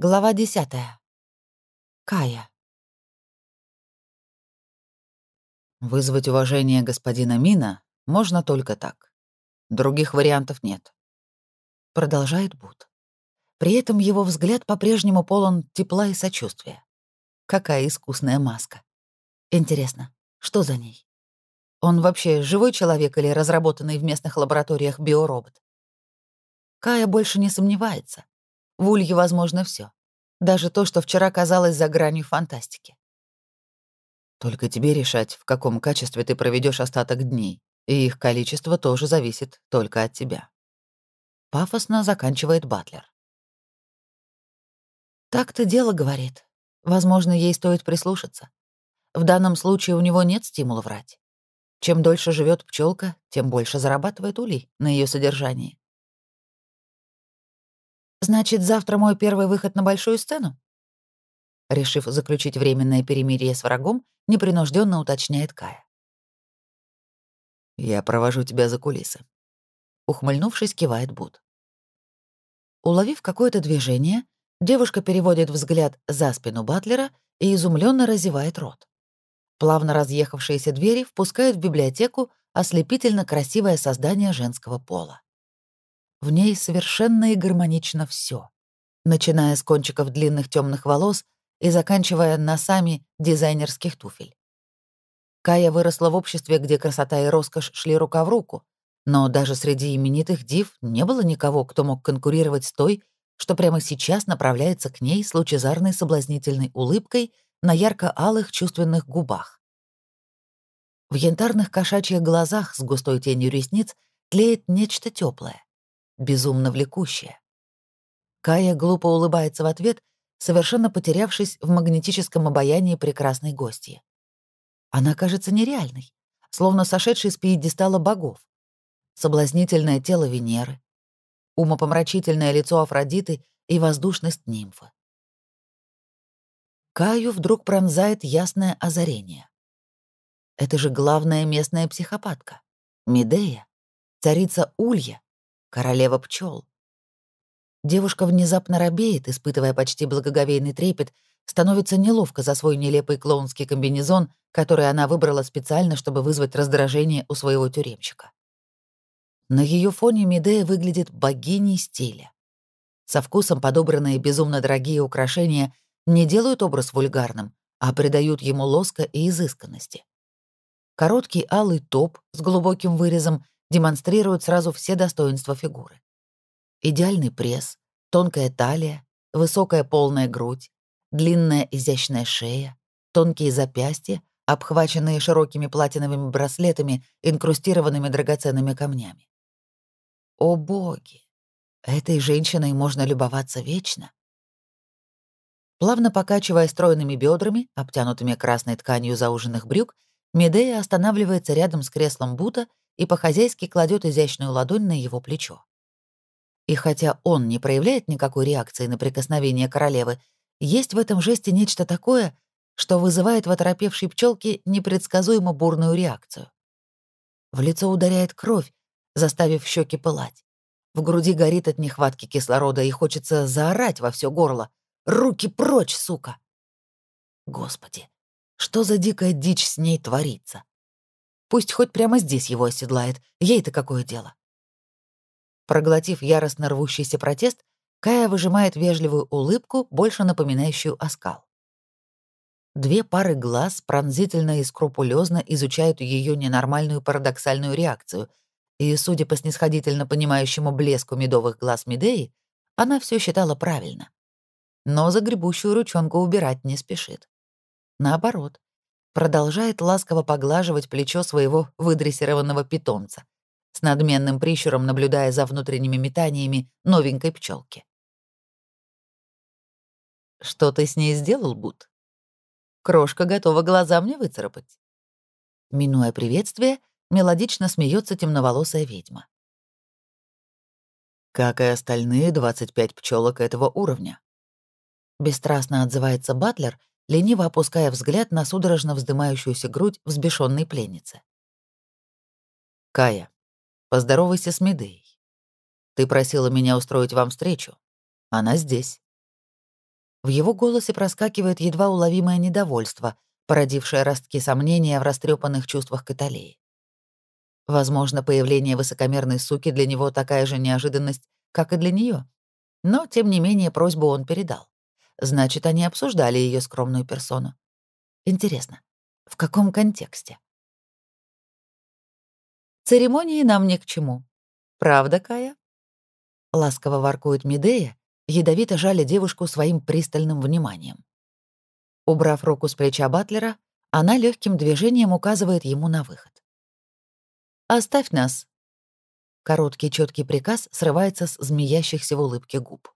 Глава десятая. Кая. Вызвать уважение господина Мина можно только так. Других вариантов нет. Продолжает Бут. При этом его взгляд по-прежнему полон тепла и сочувствия. Какая искусная маска. Интересно, что за ней? Он вообще живой человек или разработанный в местных лабораториях биоробот? Кая больше не сомневается. В Улье возможно все, Даже то, что вчера казалось за гранью фантастики. Только тебе решать, в каком качестве ты проведешь остаток дней, и их количество тоже зависит только от тебя. Пафосно заканчивает Батлер. Так-то дело говорит. Возможно, ей стоит прислушаться. В данном случае у него нет стимула врать. Чем дольше живет пчелка, тем больше зарабатывает улей на ее содержании. Значит, завтра мой первый выход на большую сцену? Решив заключить временное перемирие с врагом, непринужденно уточняет Кая. «Я провожу тебя за кулисы», — ухмыльнувшись, кивает Буд. Уловив какое-то движение, девушка переводит взгляд за спину Батлера и изумленно разевает рот. Плавно разъехавшиеся двери впускают в библиотеку ослепительно красивое создание женского пола. В ней совершенно и гармонично все, начиная с кончиков длинных темных волос и заканчивая носами дизайнерских туфель. Кая выросла в обществе, где красота и роскошь шли рука в руку, но даже среди именитых див не было никого, кто мог конкурировать с той, что прямо сейчас направляется к ней с лучезарной соблазнительной улыбкой на ярко-алых чувственных губах. В янтарных кошачьих глазах с густой тенью ресниц тлеет нечто теплое, безумно влекущее. Кая глупо улыбается в ответ, совершенно потерявшись в магнетическом обаянии прекрасной гости. Она кажется нереальной, словно сошедшей с пьедестала богов. Соблазнительное тело Венеры, умопомрачительное лицо Афродиты и воздушность нимфы. Каю вдруг пронзает ясное озарение. Это же главная местная психопатка. Медея, царица Улья, королева пчел. Девушка внезапно робеет, испытывая почти благоговейный трепет, становится неловко за свой нелепый клоунский комбинезон, который она выбрала специально, чтобы вызвать раздражение у своего тюремщика. На ее фоне Медея выглядит богиней стиля. Со вкусом подобранные безумно дорогие украшения не делают образ вульгарным, а придают ему лоска и изысканности. Короткий алый топ с глубоким вырезом демонстрирует сразу все достоинства фигуры. Идеальный пресс, тонкая талия, высокая полная грудь, длинная изящная шея, тонкие запястья, обхваченные широкими платиновыми браслетами, инкрустированными драгоценными камнями. О боги! Этой женщиной можно любоваться вечно. Плавно покачивая стройными бедрами, обтянутыми красной тканью зауженных брюк, Медея останавливается рядом с креслом Бута и по-хозяйски кладет изящную ладонь на его плечо. И хотя он не проявляет никакой реакции на прикосновение королевы, есть в этом жесте нечто такое, что вызывает в оторопевшей пчелке непредсказуемо бурную реакцию. В лицо ударяет кровь, заставив щеки пылать. В груди горит от нехватки кислорода и хочется заорать во все горло. «Руки прочь, сука!» Господи, что за дикая дичь с ней творится? Пусть хоть прямо здесь его оседлает. Ей-то какое дело? Проглотив яростно рвущийся протест, Кая выжимает вежливую улыбку, больше напоминающую оскал. Две пары глаз пронзительно и скрупулезно изучают ее ненормальную парадоксальную реакцию, и, судя по снисходительно понимающему блеску медовых глаз Медеи, она все считала правильно. Но загребущую ручонку убирать не спешит. Наоборот, продолжает ласково поглаживать плечо своего выдрессированного питомца, с надменным прищуром наблюдая за внутренними метаниями новенькой пчелки. «Что ты с ней сделал, Бут?» Крошка готова глаза мне выцарапать. Минуя приветствие, мелодично смеется темноволосая ведьма. Как и остальные 25 пчелок этого уровня. Бесстрастно отзывается Батлер, лениво опуская взгляд на судорожно вздымающуюся грудь взбешенной пленницы. «Кая, поздоровайся с Медеей. Ты просила меня устроить вам встречу. Она здесь». В его голосе проскакивает едва уловимое недовольство, породившее ростки сомнения в растрепанных чувствах Каталеи. Возможно, появление высокомерной суки для него такая же неожиданность, как и для нее. Но, тем не менее, просьбу он передал. Значит, они обсуждали ее скромную персону. Интересно, в каком контексте? Церемонии нам ни к чему. Правда, Кая? Ласково воркует Медея, ядовито жаля девушку своим пристальным вниманием. Убрав руку с плеча Батлера, она легким движением указывает ему на выход. «Оставь нас!» Короткий четкий приказ срывается с змеящихся в улыбке губ.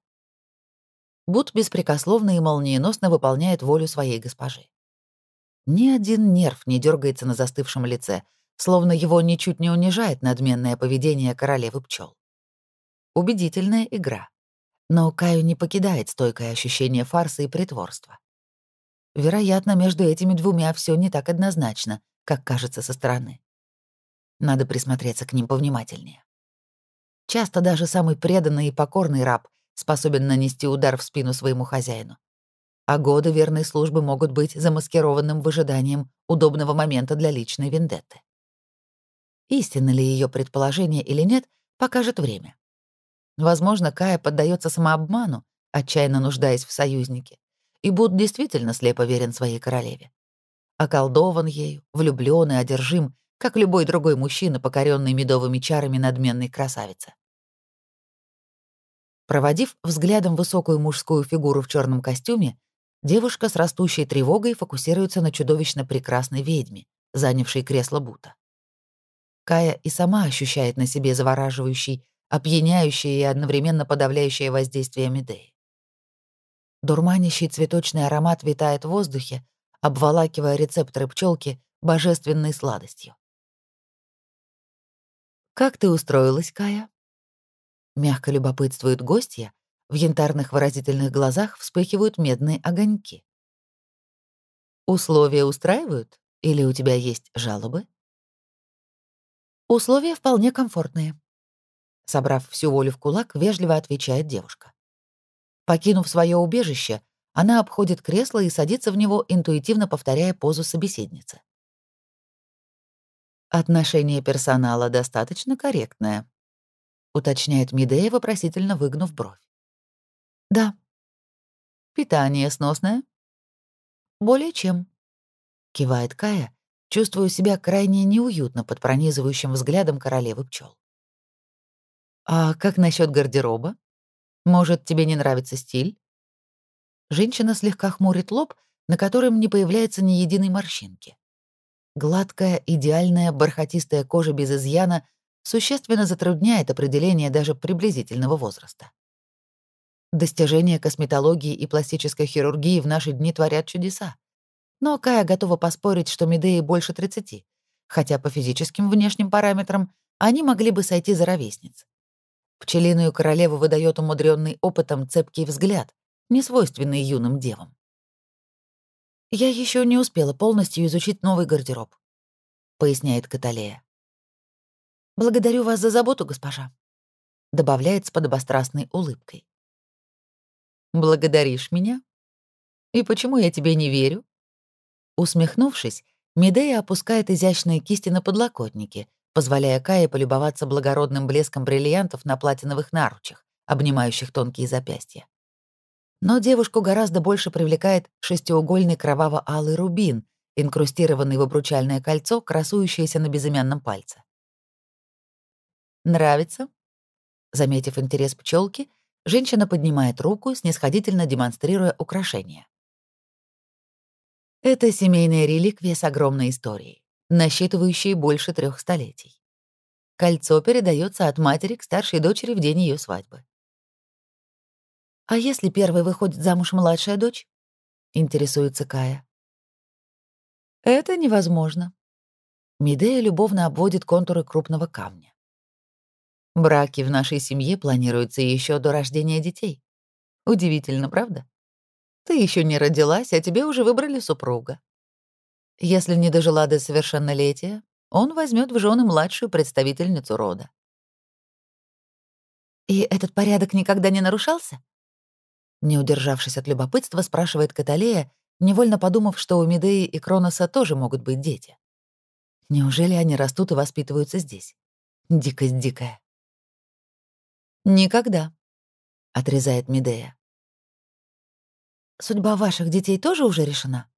Буд беспрекословно и молниеносно выполняет волю своей госпожи. Ни один нерв не дергается на застывшем лице, словно его ничуть не унижает надменное поведение королевы пчел. Убедительная игра. Но Каю не покидает стойкое ощущение фарса и притворства. Вероятно, между этими двумя все не так однозначно, как кажется со стороны. Надо присмотреться к ним повнимательнее. Часто даже самый преданный и покорный раб способен нанести удар в спину своему хозяину. А годы верной службы могут быть замаскированным выжиданием удобного момента для личной вендетты. Истинно ли ее предположение или нет, покажет время. Возможно, Кая поддается самообману, отчаянно нуждаясь в союзнике, и Буд действительно слепо верен своей королеве. Околдован ею, влюблён и одержим, как любой другой мужчина, покоренный медовыми чарами надменной красавицы. Проводив взглядом высокую мужскую фигуру в черном костюме, девушка с растущей тревогой фокусируется на чудовищно прекрасной ведьме, занявшей кресло Бута. Кая и сама ощущает на себе завораживающий, опьяняющий и одновременно подавляющее воздействие Медеи. Дурманящий цветочный аромат витает в воздухе, обволакивая рецепторы пчелки божественной сладостью. «Как ты устроилась, Кая?» Мягко любопытствует гостья, в янтарных выразительных глазах вспыхивают медные огоньки. «Условия устраивают? Или у тебя есть жалобы?» «Условия вполне комфортные», — собрав всю волю в кулак, вежливо отвечает девушка. Покинув свое убежище, она обходит кресло и садится в него, интуитивно повторяя позу собеседницы. «Отношение персонала достаточно корректное», — уточняет Медея, вопросительно выгнув бровь. «Да». «Питание сносное?» «Более чем», — кивает Кая, чувствую себя крайне неуютно под пронизывающим взглядом королевы пчел. «А как насчет гардероба? Может, тебе не нравится стиль?» Женщина слегка хмурит лоб, на котором не появляется ни единой морщинки. Гладкая, идеальная, бархатистая кожа без изъяна существенно затрудняет определение даже приблизительного возраста. Достижения косметологии и пластической хирургии в наши дни творят чудеса. Но Кая готова поспорить, что Медеи больше 30, хотя по физическим внешним параметрам они могли бы сойти за ровесниц. Пчелиную королеву выдает умудренный опытом цепкий взгляд, несвойственный юным девам. «Я еще не успела полностью изучить новый гардероб», — поясняет Каталея. «Благодарю вас за заботу, госпожа», — добавляет с подобострастной улыбкой. «Благодаришь меня? И почему я тебе не верю?» Усмехнувшись, Медея опускает изящные кисти на подлокотники, позволяя Кае полюбоваться благородным блеском бриллиантов на платиновых наручах, обнимающих тонкие запястья. Но девушку гораздо больше привлекает шестиугольный кроваво-алый рубин, инкрустированный в обручальное кольцо, красующееся на безымянном пальце. «Нравится?» Заметив интерес пчелки, женщина поднимает руку, снисходительно демонстрируя украшение. Это семейная реликвия с огромной историей, насчитывающей больше трех столетий. Кольцо передается от матери к старшей дочери в день ее свадьбы. «А если первой выходит замуж младшая дочь?» — интересуется Кая. «Это невозможно». Медея любовно обводит контуры крупного камня. Браки в нашей семье планируются еще до рождения детей. Удивительно, правда? Ты еще не родилась, а тебе уже выбрали супруга. Если не дожила до совершеннолетия, он возьмет в жены младшую представительницу рода. И этот порядок никогда не нарушался? Не удержавшись от любопытства, спрашивает Каталея, невольно подумав, что у Медеи и Кроноса тоже могут быть дети. Неужели они растут и воспитываются здесь? Дикость дикая. «Никогда», — отрезает Медея. «Судьба ваших детей тоже уже решена?»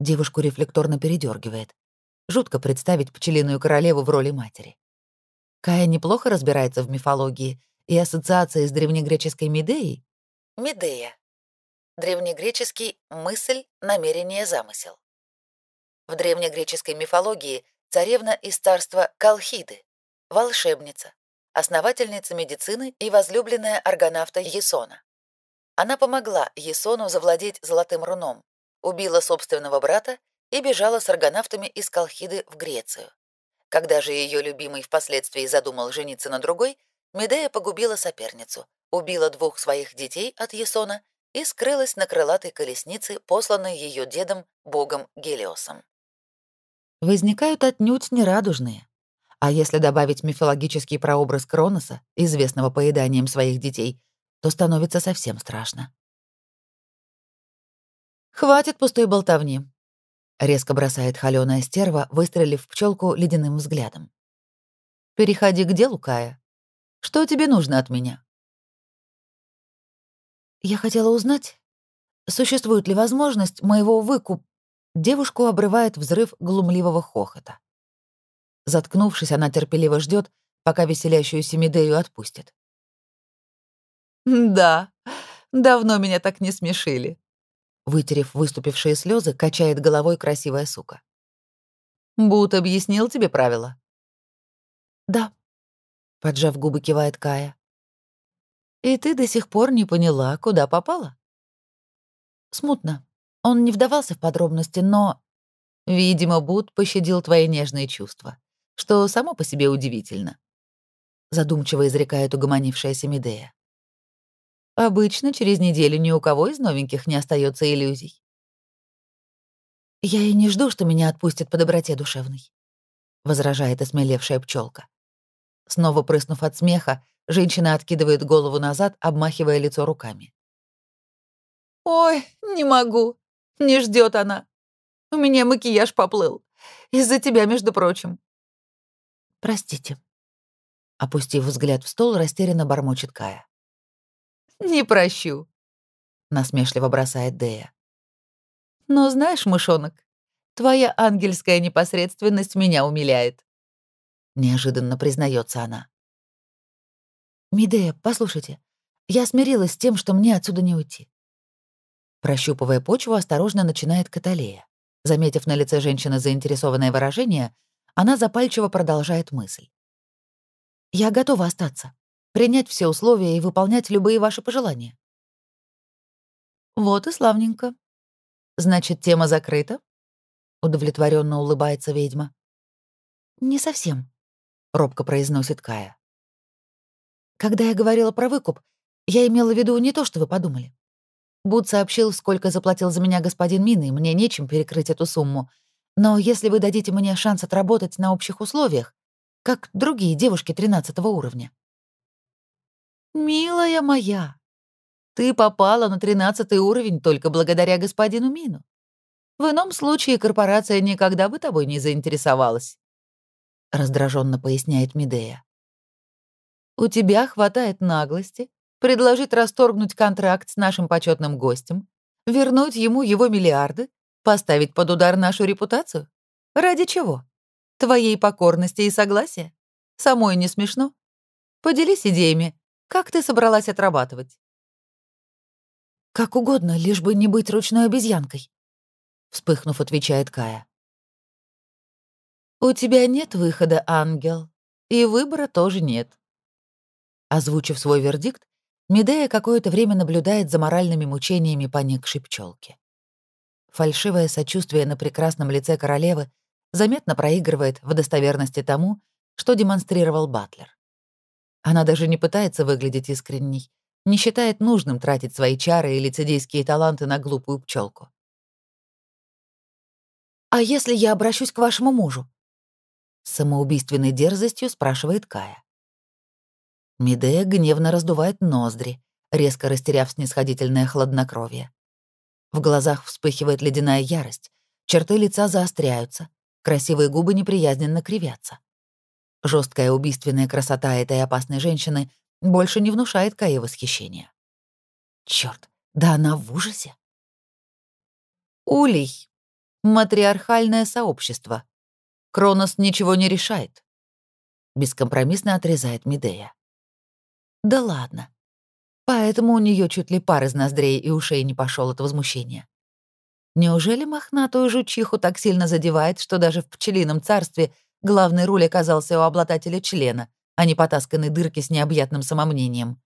Девушку рефлекторно передергивает. Жутко представить пчелиную королеву в роли матери. Кая неплохо разбирается в мифологии, и ассоциации с древнегреческой Медеей Медея. Древнегреческий «мысль», «намерение», «замысел». В древнегреческой мифологии царевна из царства Колхиды, волшебница, основательница медицины и возлюбленная аргонавта Есона. Она помогла Есону завладеть золотым руном, убила собственного брата и бежала с аргонавтами из Колхиды в Грецию. Когда же ее любимый впоследствии задумал жениться на другой, Медея погубила соперницу, убила двух своих детей от Есона и скрылась на крылатой колеснице, посланной ее дедом, богом Гелиосом. Возникают отнюдь нерадужные. А если добавить мифологический прообраз Кроноса, известного поеданием своих детей, то становится совсем страшно. «Хватит пустой болтовни», — резко бросает холёная стерва, выстрелив пчелку ледяным взглядом. «Переходи к делу, Кая. Что тебе нужно от меня?» Я хотела узнать, существует ли возможность моего выкуп... Девушку обрывает взрыв глумливого хохота. Заткнувшись, она терпеливо ждет, пока веселящуюся Медею отпустит. «Да, давно меня так не смешили», — вытерев выступившие слезы, качает головой красивая сука. «Бут объяснил тебе правила?» «Да», — поджав губы, кивает Кая. И ты до сих пор не поняла, куда попала? Смутно. Он не вдавался в подробности, но... Видимо, Буд пощадил твои нежные чувства, что само по себе удивительно. Задумчиво изрекает угомонившаяся Медея. Обычно через неделю ни у кого из новеньких не остается иллюзий. «Я и не жду, что меня отпустят по доброте душевной», — возражает осмелевшая пчелка. Снова прыснув от смеха, Женщина откидывает голову назад, обмахивая лицо руками. «Ой, не могу. Не ждет она. У меня макияж поплыл. Из-за тебя, между прочим». «Простите». Опустив взгляд в стол, растерянно бормочет Кая. «Не прощу», — насмешливо бросает Дея. «Но знаешь, мышонок, твоя ангельская непосредственность меня умиляет», — неожиданно признается она. «Мидея, послушайте, я смирилась с тем, что мне отсюда не уйти». Прощупывая почву, осторожно начинает Каталея. Заметив на лице женщины заинтересованное выражение, она запальчиво продолжает мысль. «Я готова остаться, принять все условия и выполнять любые ваши пожелания». «Вот и славненько. Значит, тема закрыта?» — удовлетворенно улыбается ведьма. «Не совсем», — робко произносит Кая. Когда я говорила про выкуп, я имела в виду не то, что вы подумали. Буд сообщил, сколько заплатил за меня господин Мин, и мне нечем перекрыть эту сумму. Но если вы дадите мне шанс отработать на общих условиях, как другие девушки 13 уровня. «Милая моя, ты попала на 13 уровень только благодаря господину Мину. В ином случае корпорация никогда бы тобой не заинтересовалась», — раздраженно поясняет Медея. У тебя хватает наглости предложить расторгнуть контракт с нашим почетным гостем, вернуть ему его миллиарды, поставить под удар нашу репутацию? Ради чего? Твоей покорности и согласия? Самой не смешно? Поделись идеями. Как ты собралась отрабатывать? Как угодно, лишь бы не быть ручной обезьянкой. Вспыхнув, отвечает Кая. У тебя нет выхода, ангел, и выбора тоже нет. Озвучив свой вердикт, Медея какое-то время наблюдает за моральными мучениями поникшей пчелки. Фальшивое сочувствие на прекрасном лице королевы заметно проигрывает в достоверности тому, что демонстрировал Батлер. Она даже не пытается выглядеть искренней, не считает нужным тратить свои чары и лицедейские таланты на глупую пчелку. «А если я обращусь к вашему мужу?» С самоубийственной дерзостью спрашивает Кая. Медея гневно раздувает ноздри, резко растеряв снисходительное хладнокровие. В глазах вспыхивает ледяная ярость, черты лица заостряются, красивые губы неприязненно кривятся. Жесткая убийственная красота этой опасной женщины больше не внушает Кае восхищения. Черт, да она в ужасе. Улей. Матриархальное сообщество. Кронос ничего не решает. Бескомпромиссно отрезает Медея. Да ладно. Поэтому у нее чуть ли пар из ноздрей и ушей не пошел от возмущения. Неужели мохнатую жучиху так сильно задевает, что даже в пчелином царстве главный руль оказался у обладателя члена, а не потасканной дырки с необъятным самомнением?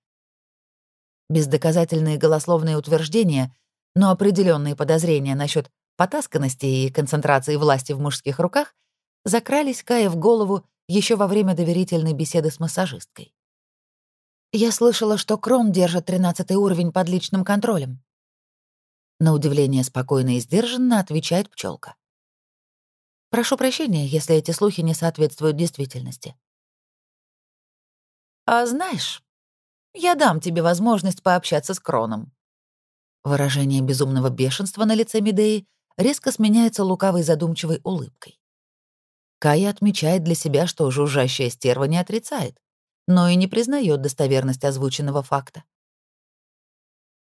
Бездоказательные голословные утверждения, но определенные подозрения насчет потасканности и концентрации власти в мужских руках закрались Кае в голову еще во время доверительной беседы с массажисткой. Я слышала, что Крон держит тринадцатый уровень под личным контролем. На удивление спокойно и сдержанно отвечает пчелка. Прошу прощения, если эти слухи не соответствуют действительности. А знаешь, я дам тебе возможность пообщаться с Кроном. Выражение безумного бешенства на лице Медеи резко сменяется лукавой задумчивой улыбкой. Кая отмечает для себя, что жужжащая стерва не отрицает но и не признает достоверность озвученного факта.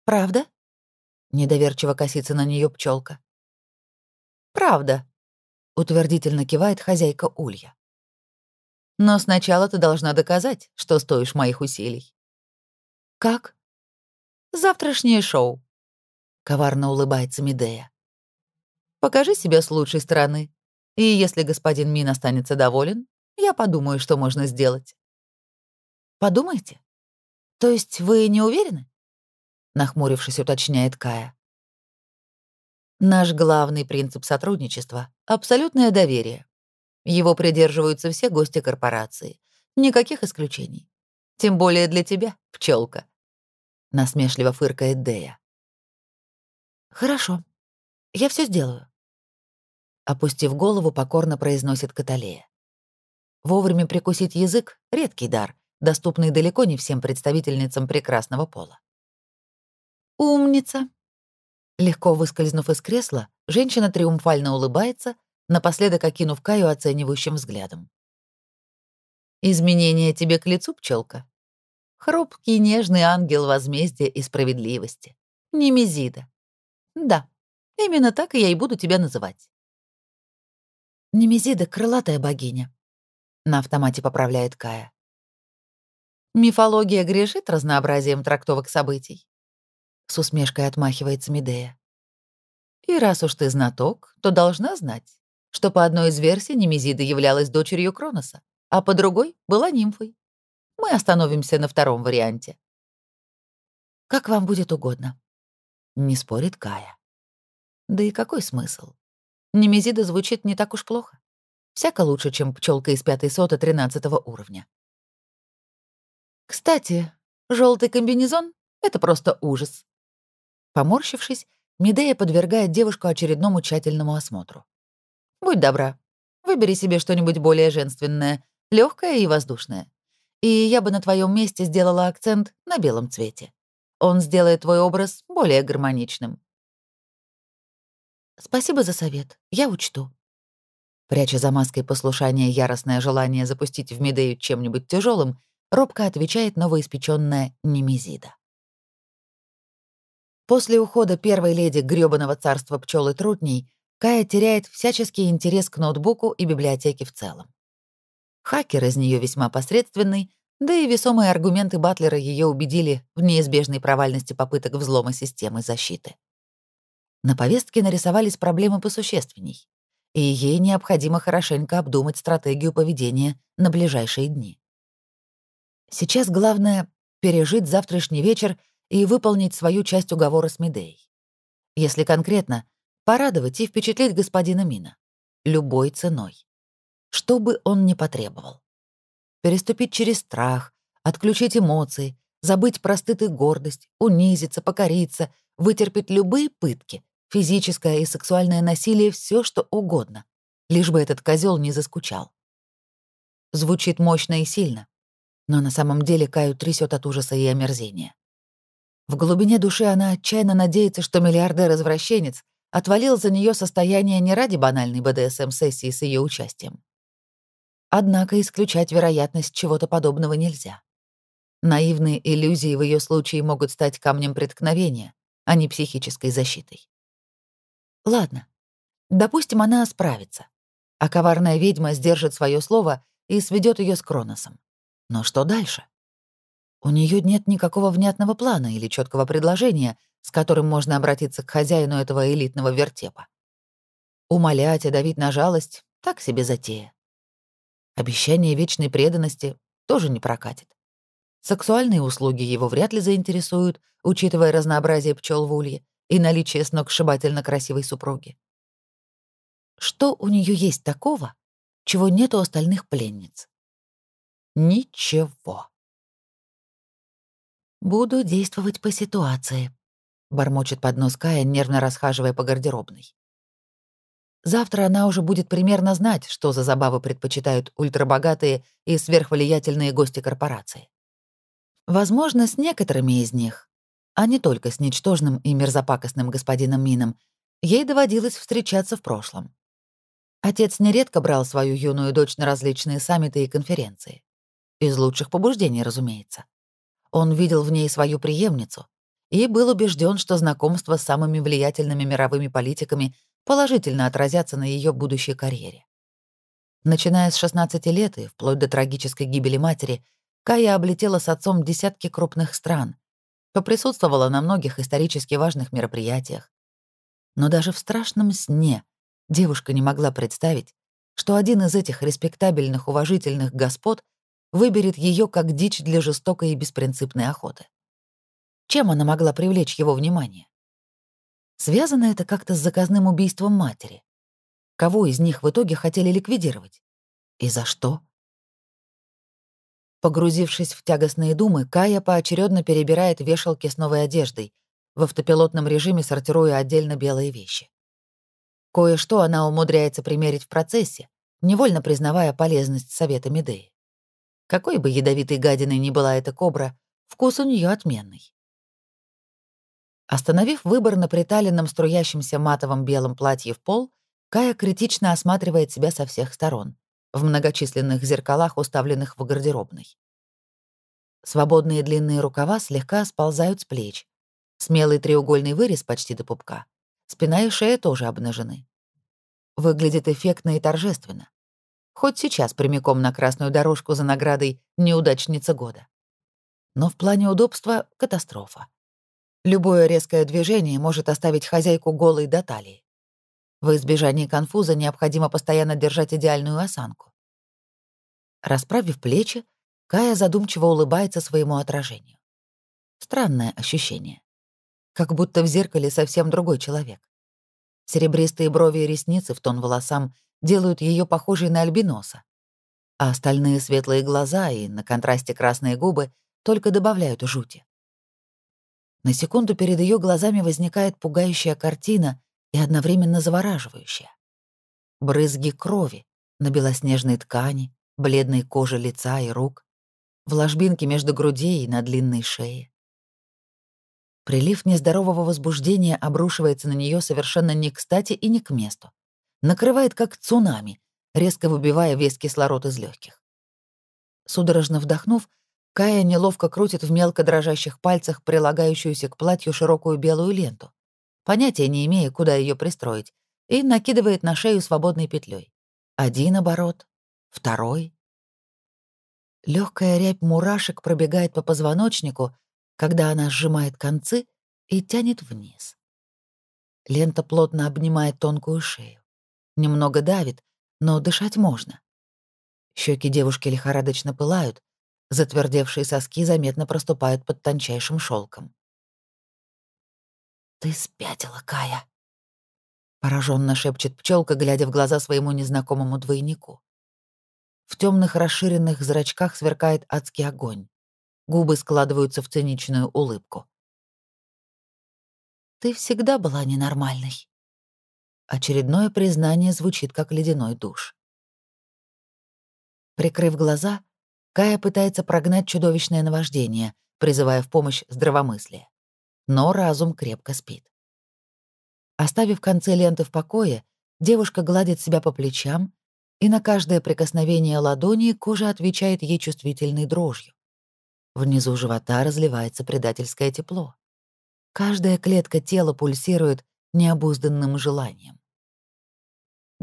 «Правда?» — недоверчиво косится на нее пчелка. «Правда», — утвердительно кивает хозяйка улья. «Но сначала ты должна доказать, что стоишь моих усилий». «Как?» «Завтрашнее шоу», — коварно улыбается Медея. «Покажи себя с лучшей стороны, и если господин Мин останется доволен, я подумаю, что можно сделать». Подумайте. То есть вы не уверены? Нахмурившись, уточняет Кая. Наш главный принцип сотрудничества — абсолютное доверие. Его придерживаются все гости корпорации. Никаких исключений. Тем более для тебя, пчелка. Насмешливо фыркает Дея. Хорошо. Я все сделаю. Опустив голову, покорно произносит Каталея. Вовремя прикусить язык — редкий дар, доступный далеко не всем представительницам прекрасного пола. «Умница!» Легко выскользнув из кресла, женщина триумфально улыбается, напоследок окинув Каю оценивающим взглядом. «Изменение тебе к лицу, пчелка? Хрупкий нежный ангел возмездия и справедливости. Немезида. Да, именно так я и буду тебя называть». «Немезида — крылатая богиня», — на автомате поправляет Кая. Мифология грешит разнообразием трактовок событий. С усмешкой отмахивается Медея. И раз уж ты знаток, то должна знать, что по одной из версий Немезида являлась дочерью Кроноса, а по другой была нимфой. Мы остановимся на втором варианте. Как вам будет угодно. Не спорит Кая. Да и какой смысл? Немезида звучит не так уж плохо. Всяко лучше, чем пчелка из пятой соты тринадцатого уровня. Кстати, желтый комбинезон — это просто ужас. Поморщившись, Медея подвергает девушку очередному тщательному осмотру. «Будь добра, выбери себе что-нибудь более женственное, легкое и воздушное. И я бы на твоем месте сделала акцент на белом цвете. Он сделает твой образ более гармоничным». «Спасибо за совет, я учту». Пряча за маской послушания яростное желание запустить в Медею чем-нибудь тяжелым, робко отвечает новоиспечённая Немезида. После ухода первой леди грёбаного царства пчел и трутней Кая теряет всяческий интерес к ноутбуку и библиотеке в целом. Хакер из нее весьма посредственный, да и весомые аргументы Батлера ее убедили в неизбежной провальности попыток взлома системы защиты. На повестке нарисовались проблемы посущественней, и ей необходимо хорошенько обдумать стратегию поведения на ближайшие дни. Сейчас главное — пережить завтрашний вечер и выполнить свою часть уговора с Медеей. Если конкретно, порадовать и впечатлить господина Мина. Любой ценой. Что бы он ни потребовал. Переступить через страх, отключить эмоции, забыть про стыд и гордость, унизиться, покориться, вытерпеть любые пытки, физическое и сексуальное насилие, все что угодно, лишь бы этот козел не заскучал. Звучит мощно и сильно, но на самом деле Каю трясет от ужаса и омерзения. В глубине души она отчаянно надеется, что миллиардер-извращенец отвалил за нее состояние не ради банальной БДСМ-сессии с ее участием. Однако исключать вероятность чего-то подобного нельзя. Наивные иллюзии в ее случае могут стать камнем преткновения, а не психической защитой. Ладно, допустим, она справится, а коварная ведьма сдержит свое слово и сведет ее с Кроносом. Но что дальше? У нее нет никакого внятного плана или четкого предложения, с которым можно обратиться к хозяину этого элитного вертепа. Умолять и давить на жалость — так себе затея. Обещание вечной преданности тоже не прокатит. Сексуальные услуги его вряд ли заинтересуют, учитывая разнообразие пчел в улье и наличие сногсшибательно красивой супруги. Что у нее есть такого, чего нет у остальных пленниц? Ничего. «Буду действовать по ситуации», — бормочет под нос Кая, нервно расхаживая по гардеробной. Завтра она уже будет примерно знать, что за забавы предпочитают ультрабогатые и сверхвлиятельные гости корпорации. Возможно, с некоторыми из них, а не только с ничтожным и мерзопакостным господином Мином, ей доводилось встречаться в прошлом. Отец нередко брал свою юную дочь на различные саммиты и конференции. Из лучших побуждений, разумеется. Он видел в ней свою преемницу и был убежден, что знакомство с самыми влиятельными мировыми политиками положительно отразятся на ее будущей карьере. Начиная с 16 лет и вплоть до трагической гибели матери, Кая облетела с отцом десятки крупных стран, поприсутствовала на многих исторически важных мероприятиях. Но даже в страшном сне девушка не могла представить, что один из этих респектабельных, уважительных господ выберет ее как дичь для жестокой и беспринципной охоты. Чем она могла привлечь его внимание? Связано это как-то с заказным убийством матери. Кого из них в итоге хотели ликвидировать? И за что? Погрузившись в тягостные думы, Кая поочередно перебирает вешалки с новой одеждой, в автопилотном режиме сортируя отдельно белые вещи. Кое-что она умудряется примерить в процессе, невольно признавая полезность совета Медеи. Какой бы ядовитой гадиной ни была эта кобра, вкус у нее отменный. Остановив выбор на приталенном струящемся матовом белом платье в пол, Кая критично осматривает себя со всех сторон, в многочисленных зеркалах, уставленных в гардеробной. Свободные длинные рукава слегка сползают с плеч, смелый треугольный вырез почти до пупка, спина и шея тоже обнажены. Выглядит эффектно и торжественно. Хоть сейчас прямиком на красную дорожку за наградой «Неудачница года». Но в плане удобства — катастрофа. Любое резкое движение может оставить хозяйку голой до талии. В избежании конфуза необходимо постоянно держать идеальную осанку. Расправив плечи, Кая задумчиво улыбается своему отражению. Странное ощущение. Как будто в зеркале совсем другой человек. Серебристые брови и ресницы в тон волосам делают ее похожей на альбиноса, а остальные светлые глаза и на контрасте красные губы только добавляют жути. На секунду перед ее глазами возникает пугающая картина и одновременно завораживающая. Брызги крови на белоснежной ткани, бледной коже лица и рук, в ложбинке между грудей и на длинной шее. Прилив нездорового возбуждения обрушивается на нее совершенно не кстати и не к месту накрывает как цунами, резко выбивая весь кислород из легких. Судорожно вдохнув, Кая неловко крутит в мелко дрожащих пальцах прилагающуюся к платью широкую белую ленту, понятия не имея, куда ее пристроить, и накидывает на шею свободной петлей. Один оборот, второй. Легкая рябь мурашек пробегает по позвоночнику, когда она сжимает концы и тянет вниз. Лента плотно обнимает тонкую шею. Немного давит, но дышать можно. Щеки девушки лихорадочно пылают, затвердевшие соски заметно проступают под тончайшим шелком. «Ты спятила, Кая!» Пораженно шепчет пчелка, глядя в глаза своему незнакомому двойнику. В темных расширенных зрачках сверкает адский огонь. Губы складываются в циничную улыбку. «Ты всегда была ненормальной», Очередное признание звучит как ледяной душ. Прикрыв глаза, Кая пытается прогнать чудовищное наваждение, призывая в помощь здравомыслие. но разум крепко спит. Оставив концы ленты в покое, девушка гладит себя по плечам, и на каждое прикосновение ладони кожа отвечает ей чувствительной дрожью. Внизу живота разливается предательское тепло. Каждая клетка тела пульсирует необузданным желанием.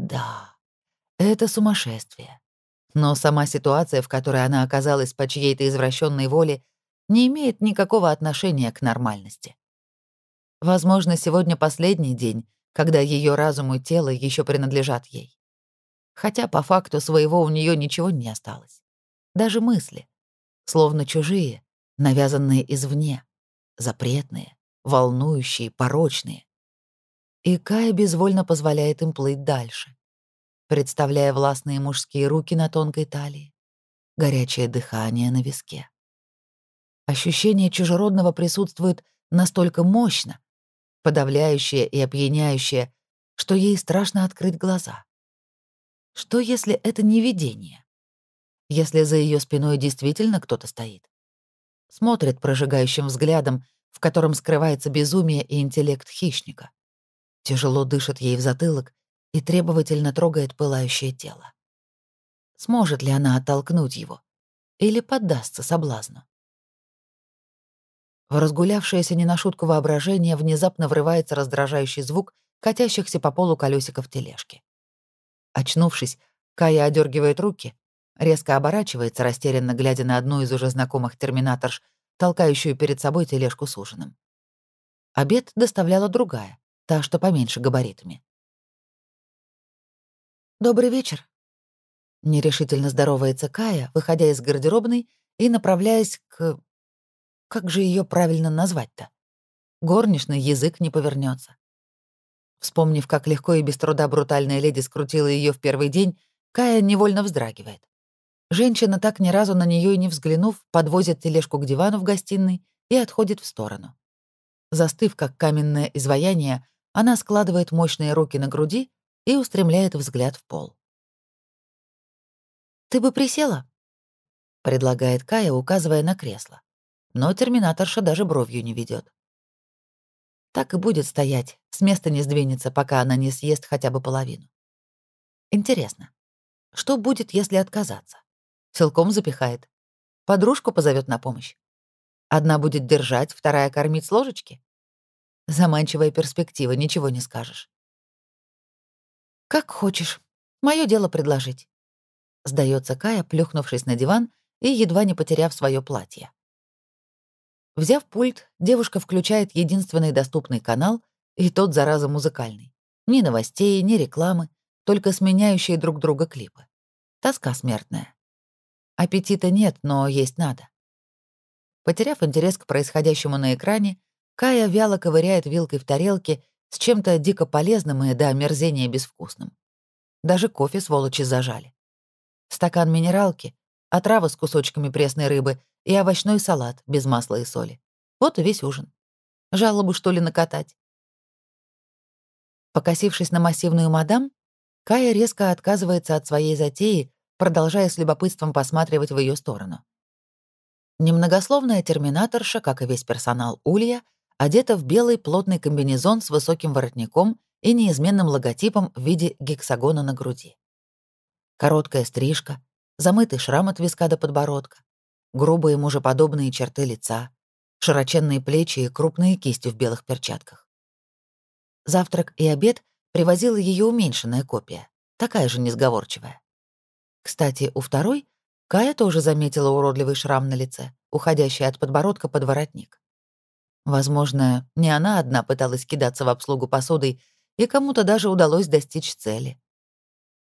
Да, это сумасшествие. Но сама ситуация, в которой она оказалась по чьей-то извращенной воле, не имеет никакого отношения к нормальности. Возможно, сегодня последний день, когда ее разум и тело еще принадлежат ей. Хотя по факту своего у нее ничего не осталось. Даже мысли, словно чужие, навязанные извне, запретные, волнующие, порочные. И Кая безвольно позволяет им плыть дальше, представляя властные мужские руки на тонкой талии, горячее дыхание на виске. Ощущение чужеродного присутствует настолько мощно, подавляющее и опьяняющее, что ей страшно открыть глаза. Что, если это не видение? Если за ее спиной действительно кто-то стоит? Смотрит прожигающим взглядом, в котором скрывается безумие и интеллект хищника. Тяжело дышит ей в затылок и требовательно трогает пылающее тело. Сможет ли она оттолкнуть его? Или поддастся соблазну? В разгулявшееся не на шутку воображение внезапно врывается раздражающий звук катящихся по полу колесиков тележки. Очнувшись, Кая одергивает руки, резко оборачивается, растерянно глядя на одну из уже знакомых терминаторш, толкающую перед собой тележку с ужином. Обед доставляла другая, та, что поменьше габаритами. «Добрый вечер», — нерешительно здоровается Кая, выходя из гардеробной и направляясь к... Как же ее правильно назвать-то? Горничный язык не повернется. Вспомнив, как легко и без труда брутальная леди скрутила ее в первый день, Кая невольно вздрагивает. Женщина, так ни разу на нее и не взглянув, подвозит тележку к дивану в гостиной и отходит в сторону. Застыв, как каменное изваяние, она складывает мощные руки на груди и устремляет взгляд в пол. «Ты бы присела?» — предлагает Кая, указывая на кресло. Но терминаторша даже бровью не ведет. Так и будет стоять, с места не сдвинется, пока она не съест хотя бы половину. Интересно, что будет, если отказаться? Силком запихает. Подружку позовет на помощь. Одна будет держать, вторая кормить с ложечки? Заманчивая перспектива, ничего не скажешь. «Как хочешь. Мое дело предложить», — сдается Кая, плюхнувшись на диван и едва не потеряв свое платье. Взяв пульт, девушка включает единственный доступный канал, и тот, зараза, музыкальный. Ни новостей, ни рекламы, только сменяющие друг друга клипы. Тоска смертная. Аппетита нет, но есть надо. Потеряв интерес к происходящему на экране, Кая вяло ковыряет вилкой в тарелке с чем-то дико полезным и до омерзения безвкусным. Даже кофе сволочи зажали. Стакан минералки, отрава с кусочками пресной рыбы и овощной салат без масла и соли. Вот и весь ужин. Жалобу, что ли, накатать? Покосившись на массивную мадам, Кая резко отказывается от своей затеи, продолжая с любопытством посматривать в ее сторону. Немногословная терминаторша, как и весь персонал Улья, одета в белый плотный комбинезон с высоким воротником и неизменным логотипом в виде гексагона на груди. Короткая стрижка, замытый шрам от виска до подбородка, грубые мужеподобные черты лица, широченные плечи и крупные кисти в белых перчатках. Завтрак и обед привозила ее уменьшенная копия, такая же несговорчивая. Кстати, у второй Кая тоже заметила уродливый шрам на лице, уходящий от подбородка под воротник. Возможно, не она одна пыталась кидаться в обслугу посудой, и кому-то даже удалось достичь цели.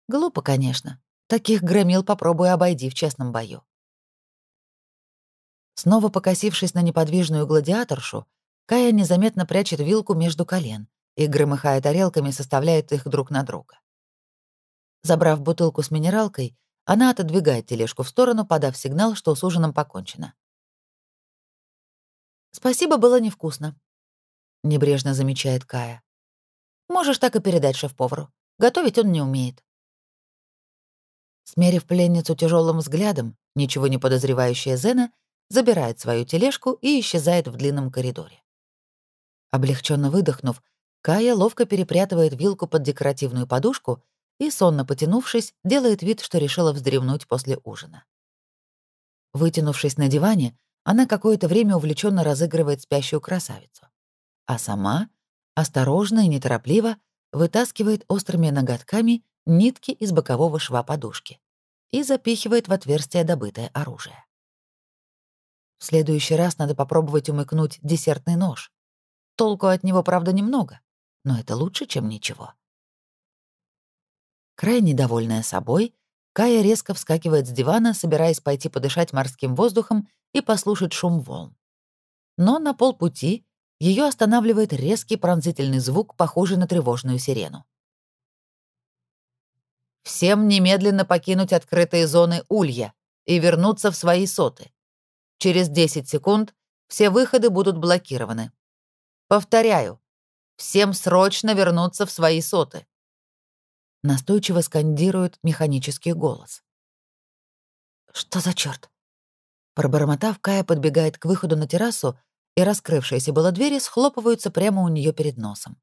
Глупо, конечно. Таких громил попробуй обойди в честном бою. Снова покосившись на неподвижную гладиаторшу, Кая незаметно прячет вилку между колен и, громыхая тарелками, составляет их друг на друга. Забрав бутылку с минералкой, она отодвигает тележку в сторону, подав сигнал, что с ужином покончено. «Спасибо, было невкусно», — небрежно замечает Кая. «Можешь так и передать шеф-повару. Готовить он не умеет». Смерив пленницу тяжелым взглядом, ничего не подозревающая Зена забирает свою тележку и исчезает в длинном коридоре. Облегченно выдохнув, Кая ловко перепрятывает вилку под декоративную подушку и, сонно потянувшись, делает вид, что решила вздремнуть после ужина. Вытянувшись на диване, она какое-то время увлеченно разыгрывает спящую красавицу. А сама, осторожно и неторопливо, вытаскивает острыми ноготками нитки из бокового шва подушки и запихивает в отверстие добытое оружие. В следующий раз надо попробовать умыкнуть десертный нож. Толку от него, правда, немного, но это лучше, чем ничего. Крайне довольная собой, Кая резко вскакивает с дивана, собираясь пойти подышать морским воздухом и послушать шум волн. Но на полпути ее останавливает резкий пронзительный звук, похожий на тревожную сирену. «Всем немедленно покинуть открытые зоны Улья и вернуться в свои соты. Через 10 секунд все выходы будут блокированы. Повторяю, всем срочно вернуться в свои соты. Настойчиво скандирует механический голос. Что за черт? Пробормотав, Кая подбегает к выходу на террасу, и раскрывшиеся было двери схлопываются прямо у нее перед носом.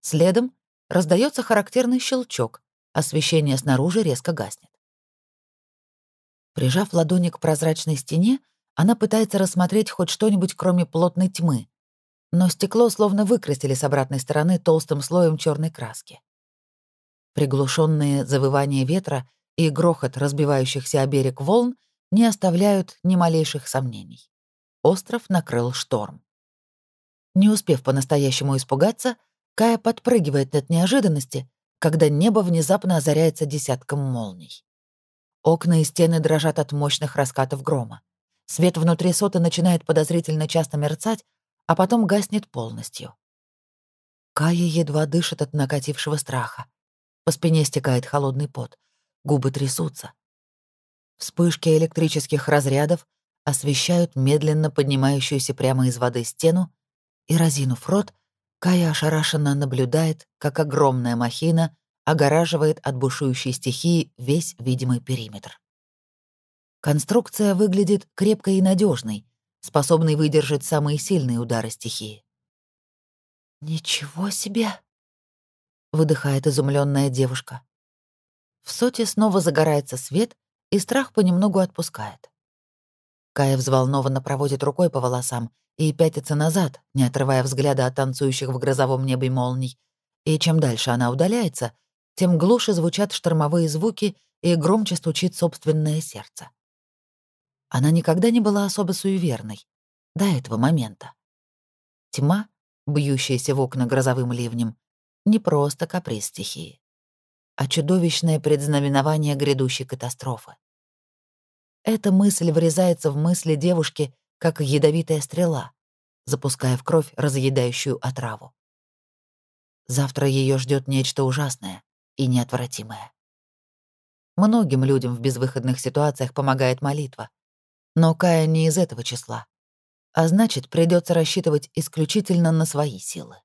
Следом раздается характерный щелчок, освещение снаружи резко гаснет. Прижав ладони к прозрачной стене, она пытается рассмотреть хоть что-нибудь, кроме плотной тьмы, но стекло словно выкрасили с обратной стороны толстым слоем черной краски. Приглушенные завывания ветра и грохот разбивающихся о берег волн не оставляют ни малейших сомнений. Остров накрыл шторм. Не успев по-настоящему испугаться, Кая подпрыгивает от неожиданности, когда небо внезапно озаряется десятком молний. Окна и стены дрожат от мощных раскатов грома. Свет внутри соты начинает подозрительно часто мерцать, а потом гаснет полностью. Кая едва дышит от накатившего страха. По спине стекает холодный пот, губы трясутся. Вспышки электрических разрядов освещают медленно поднимающуюся прямо из воды стену, и, разинув рот, Кая ошарашенно наблюдает, как огромная махина огораживает от бушующей стихии весь видимый периметр. Конструкция выглядит крепкой и надежной, способной выдержать самые сильные удары стихии. «Ничего себе!» — выдыхает изумленная девушка. В соте снова загорается свет, и страх понемногу отпускает. Кая взволнованно проводит рукой по волосам и пятится назад, не отрывая взгляда от танцующих в грозовом небе молний. И чем дальше она удаляется, тем глуше звучат штормовые звуки и громче стучит собственное сердце. Она никогда не была особо суеверной. До этого момента. Тьма, бьющаяся в окна грозовым ливнем, не просто каприз стихии, а чудовищное предзнаменование грядущей катастрофы. Эта мысль врезается в мысли девушки, как ядовитая стрела, запуская в кровь разъедающую отраву. Завтра ее ждет нечто ужасное и неотвратимое. Многим людям в безвыходных ситуациях помогает молитва, но Кая не из этого числа. А значит, придется рассчитывать исключительно на свои силы.